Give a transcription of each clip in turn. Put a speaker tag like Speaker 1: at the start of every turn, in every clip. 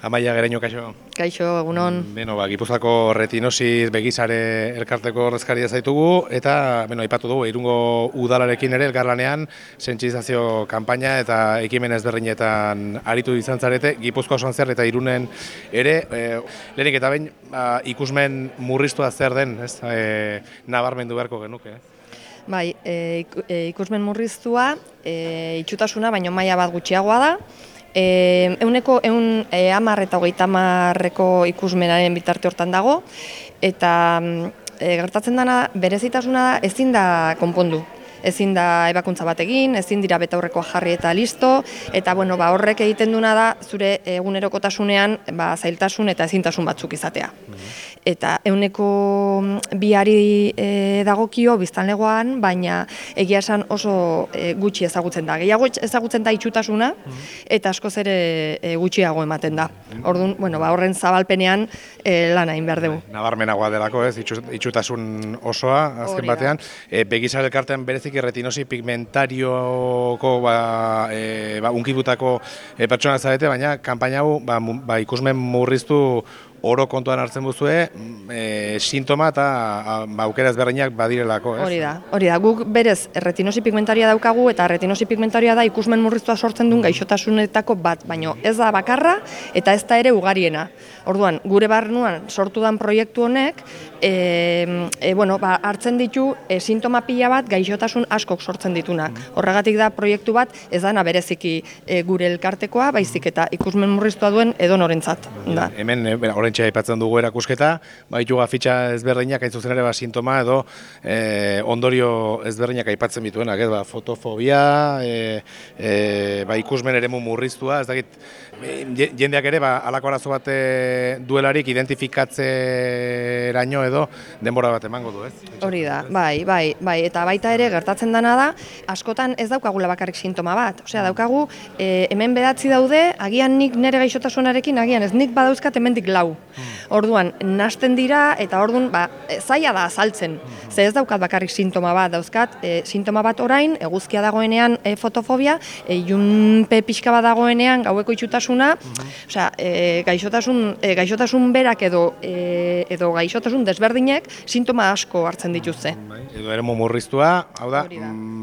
Speaker 1: Amaia Gereño kaixo.
Speaker 2: Kaixo, egunon.
Speaker 1: Beno, ba, Gipuzkoako retinosis begizare elkarteko ordezkaria zaitugu eta beno, aipatu dugu irungo udalarekin ere elkarlanean sentsizazio kanpaina eta ekimen ezberdinetan aritu izan zarete Gipuzkoa osoan zer eta Irunen ere e, lehenik eta behin ba, ikusmen murriztua zer den, ez? E, nabarmendu beharko genuke, eh?
Speaker 2: Bai, e, ikusmen murriztua, e, itxutasuna, baino maila bat gutxiagoa da, E, euneko eun e, amar eta hogeita amarreko ikusmenaren bitarte hortan dago, eta e, gertatzen dana berezitasuna ezin da konpondu ezin da ebakuntza bat egin, ezin dira betaurrekoa jarri eta listo, eta bueno, ba, horrek egiten duna da zure egunerokotasunean ba, zailtasun eta ezintasun batzuk izatea. Eta euneko biari e, dagokio biztanlegoan, baina egia esan oso e, gutxi ezagutzen da. Gehiago ezagutzen da itxutasuna, eta askoz ere e, gutxiago ematen da. Orduan, bueno, ba, horren zabalpenean e, lan hain behar dugu.
Speaker 1: Nabarmenagoa delako ez, itxutasun osoa, azken batean. E, Begizar elkartean berezi bereziki retinosi pigmentarioko ba, e, ba, unkibutako e, pertsona zarete, baina kanpaina hau ba, ba, ikusmen murriztu oro kontuan hartzen buzue, mm, e, sintoma eta ba, aukera ezberdinak badirelako, ez?
Speaker 2: Hori da, hori da. Guk berez retinosi pigmentaria daukagu eta retinosi pigmentaria da ikusmen murriztua sortzen duen gaixotasunetako bat, baino ez da bakarra eta ez da ere ugariena. Orduan, gure barnuan sortu dan proiektu honek, e, e, bueno, ba, hartzen ditu e, sintoma pila bat gaixotasun askok sortzen ditunak. Horregatik da proiektu bat ez dana bereziki e, gure elkartekoa, baizik eta ikusmen murriztua duen edonorentzat. Da.
Speaker 1: Hemen, e, horrentxe aipatzen dugu erakusketa, baitu fitxa ezberdinak hain zuzen ere ba, sintoma edo e, ondorio ezberdinak aipatzen bituenak, ez, ba, fotofobia, e, e, ba, ikusmen ere murriztua, ez dakit, jendeak ere, ba, alako arazo bat duelarik identifikatzeraino edo denbora bat emango du, ez?
Speaker 2: Hori da, bai, bai, bai, eta baita ere gertatzen dana da, askotan ez daukagula bakarrik sintoma bat, osea, daukagu, e, hemen bedatzi daude, agian nik nere gaixotasunarekin, agian ez nik badauzkat hemendik lau. Hmm. Orduan, nasten dira eta orduan, ba, e, zaila da azaltzen. Hmm. Ze ez daukat bakarrik sintoma bat, dauzkat, e, sintoma bat orain, eguzkia dagoenean e, fotofobia, e, junpe pixka bat dagoenean, gaueko itxutasuna, hmm. osea, e, gaixotasun, e, gaixotasun berak edo, e, edo gaixotasun desberdinek, sintoma asko hartzen dituzte.
Speaker 1: Bai, edo ere murriztua, hau da,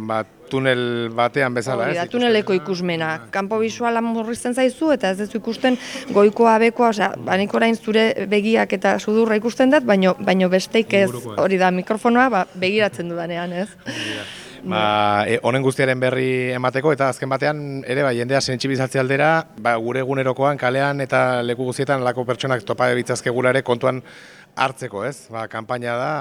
Speaker 1: bat tunel batean bezala,
Speaker 2: ez? tuneleko ikusmena. Kanpo bisuala murrizten zaizu eta ez duzu ikusten goikoa bekoa, osea, banik orain zure begiak eta sudurra ikusten dut, baino baino besteik ez. Hori da mikrofonoa, ba, begiratzen dudanean, ez?
Speaker 1: Ba, e, honen guztiaren berri emateko eta azken batean ere bai jendea sentsibilizatze aldera, ba, gure egunerokoan kalean eta leku guztietan lako pertsonak topa bitzazke ere kontuan hartzeko, ez? Ba, kanpaina da,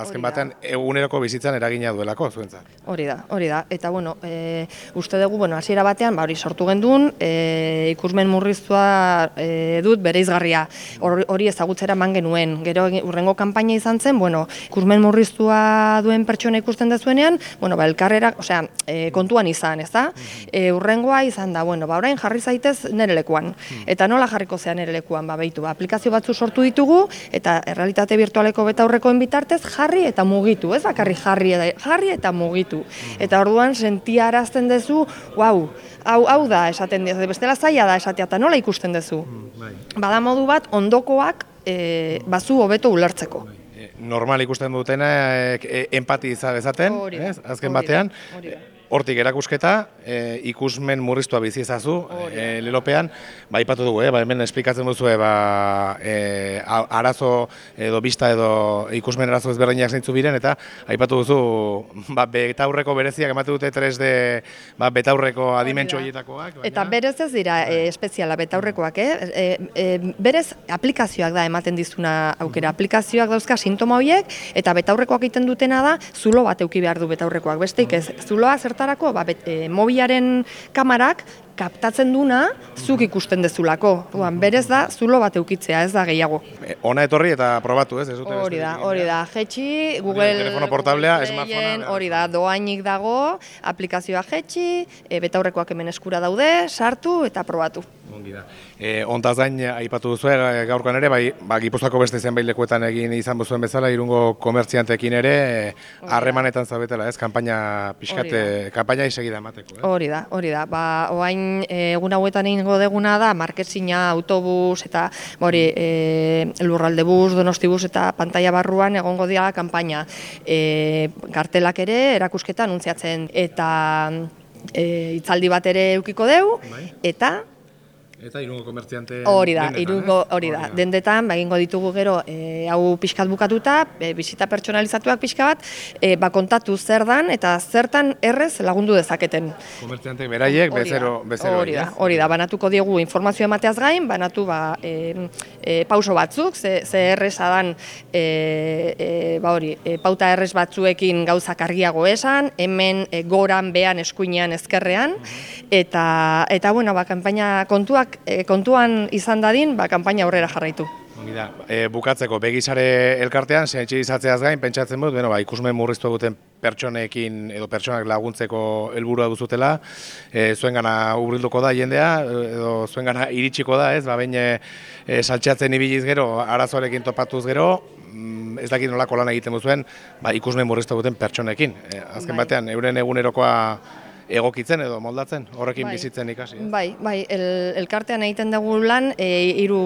Speaker 1: azken batean, eguneroko bizitzan eragina duelako, zuentzat.
Speaker 2: Hori da, hori da. Eta, bueno, e, uste dugu, bueno, hasiera batean, ba, hori sortu gendun, e, ikusmen murriztua e, dut bere izgarria. Hori ezagutzera man genuen. Gero, urrengo kanpaina izan zen, bueno, ikusmen murriztua duen pertsona ikusten da zuenean, bueno, ba, elkarrera, osea, e, kontuan izan, ez da? E, urrengoa izan da, bueno, ba, orain jarri zaitez nere lekuan. Eta nola jarriko zean nere lekuan, ba, behitu, ba, aplikazio batzu sortu ditugu, eta errealitate virtualeko betaurrekoen bitartez jarri eta mugitu, ez bakarri jarri eta, jarri eta mugitu. Eta orduan sentia arazten dezu, wow, hau, hau da esaten dezu, bestela zaila da esatea eta nola ikusten dezu. Mm, bai. Bada modu bat, ondokoak e, bazu hobeto ulertzeko. Bai.
Speaker 1: E, normal ikusten dutena e, empati dezaten, azken batean. Hortik erakusketa, e, ikusmen murriztua bizi ezazu, e, lelopean, ba, ipatu dugu, eh, ba, hemen esplikatzen duzu, ba, e, arazo edo bista edo ikusmen arazo ezberdinak zeintzu biren, eta aipatu duzu, ba, betaurreko bereziak emate dute 3D ba, betaurreko adimentxo horietakoak.
Speaker 2: Eta berez ez dira e, espeziala betaurrekoak, eh? E, e, berez aplikazioak da ematen dizuna aukera, aplikazioak dauzka sintoma horiek, eta betaurrekoak egiten dutena da, zulo bat euki behar du betaurrekoak, besteik ez, zuloa zerta zertarako, ba, e, mobiaren kamarak kaptatzen duna zuk ikusten dezulako. Duan, berez da, zulo bat eukitzea, ez da gehiago.
Speaker 1: E, ona etorri eta probatu, ez?
Speaker 2: Hori da, hori da. Jetxi, Google...
Speaker 1: Telefono portablea, smartphonea.
Speaker 2: Hori da, doainik dago, aplikazioa jetxi, e, betaurrekoak hemen eskura daude, sartu eta probatu.
Speaker 1: Ongi da. E, ontaz gain, aipatu duzu, gaurkoan ere, bai, ba, gipuzako beste zenbait lekuetan egin izan buzuen bezala, irungo komertziantekin ere, harremanetan zabetela, ez, kanpaina pixkate, kanpaina izegida emateko.
Speaker 2: Hori da, hori da. Ba, oain egun hauetan egingo deguna da markezina, autobus eta hori e, lurralde bus, donosti bus eta pantalla barruan egongo dira kanpaina. E, kartelak ere erakusketa anuntziatzen eta e, hitzaldi bat ere eukiko deu
Speaker 1: Bai.
Speaker 2: eta
Speaker 1: Eta irungo komertziante
Speaker 2: Hori da,
Speaker 1: dendetan,
Speaker 2: irungo
Speaker 1: ez?
Speaker 2: hori da. Dendetan, ba, egingo ditugu gero, e, hau pixkat bukatuta, e, bizita pertsonalizatuak pixka bat, e, ba, kontatu zer dan eta zertan errez lagundu dezaketen.
Speaker 1: Komertziante beraiek
Speaker 2: Hori
Speaker 1: bezero bezero
Speaker 2: hori da, hori da, banatuko diegu informazio emateaz gain, banatu ba, e, e, pauso batzuk, ze, ze erreza dan, e, e, ba hori, e, pauta errez batzuekin gauzak argiago esan, hemen e, goran, bean, eskuinean, ezkerrean, eta, eta bueno, ba, kanpaina kontuak, e, kontuan izan dadin, ba, kanpaina aurrera jarraitu.
Speaker 1: Da, e, bukatzeko begizare elkartean, sentsibizatzeaz gain, pentsatzen dut, bueno, ba, ikusmen murriztu eguten pertsonekin edo pertsonak laguntzeko helburua duzutela, e, zuen gana urbilduko da jendea, edo zuen gana iritsiko da, ez, ba, bain e, saltxeatzen ibiliz gero, arazoarekin topatuz gero, mm, ez dakit nolako lan egiten duzuen, ba, ikusmen murriztu eguten pertsonekin. E, azken
Speaker 2: Bai.
Speaker 1: batean, euren egunerokoa egokitzen edo moldatzen, horrekin
Speaker 2: Bai.
Speaker 1: bizitzen ikasi. Ez?
Speaker 2: Bai, bai, el, elkartean egiten dugu lan e, hiru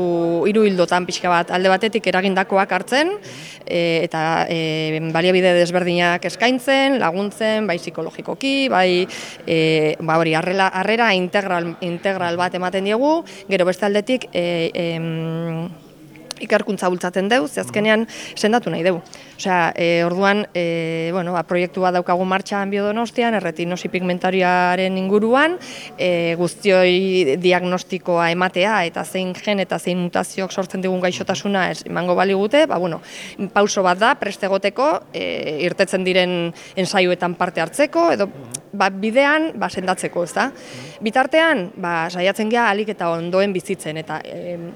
Speaker 2: hiru hildotan pixka bat. Alde batetik eragindakoak hartzen e, eta e, baliabide desberdinak eskaintzen, laguntzen, bai psikologikoki, bai e, ba hori harrela harrera integral integral bat ematen diegu, gero beste aldetik e, em, ikerkuntza bultzaten deu, ze azkenean sendatu nahi deu. Osea, e, orduan, e, bueno, ba, proiektu bat daukagu martxan biodonostian, erretinosi pigmentariaren inguruan, e, guztioi diagnostikoa ematea eta zein gen eta zein mutazioak sortzen digun gaixotasuna ez emango baligute, ba, bueno, pauso bat da, prestegoteko, e, irtetzen diren ensaioetan parte hartzeko, edo ba, bidean ba, sendatzeko, ez da? Bitartean, ba, saiatzen gea alik eta ondoen bizitzen, eta em,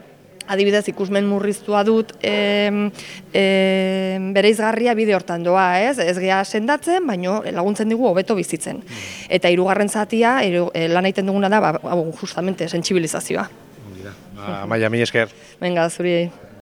Speaker 2: adibidez ikusmen murriztua dut em, em, bereizgarria bide hortan doa, ez? Ez gea sendatzen, baino laguntzen digu hobeto bizitzen. Eta hirugarren zatia, hiru- eh, lan egiten duguna da, ba, justamente, sentsibilizazioa.
Speaker 1: Ba, Amaia, mi esker.
Speaker 2: Venga, zuri.